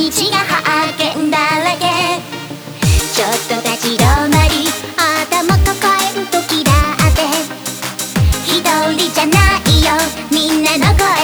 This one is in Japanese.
日が発見だらけ。ちょっと立ち止まり頭抱える時だって。一人じゃないよみんなの声。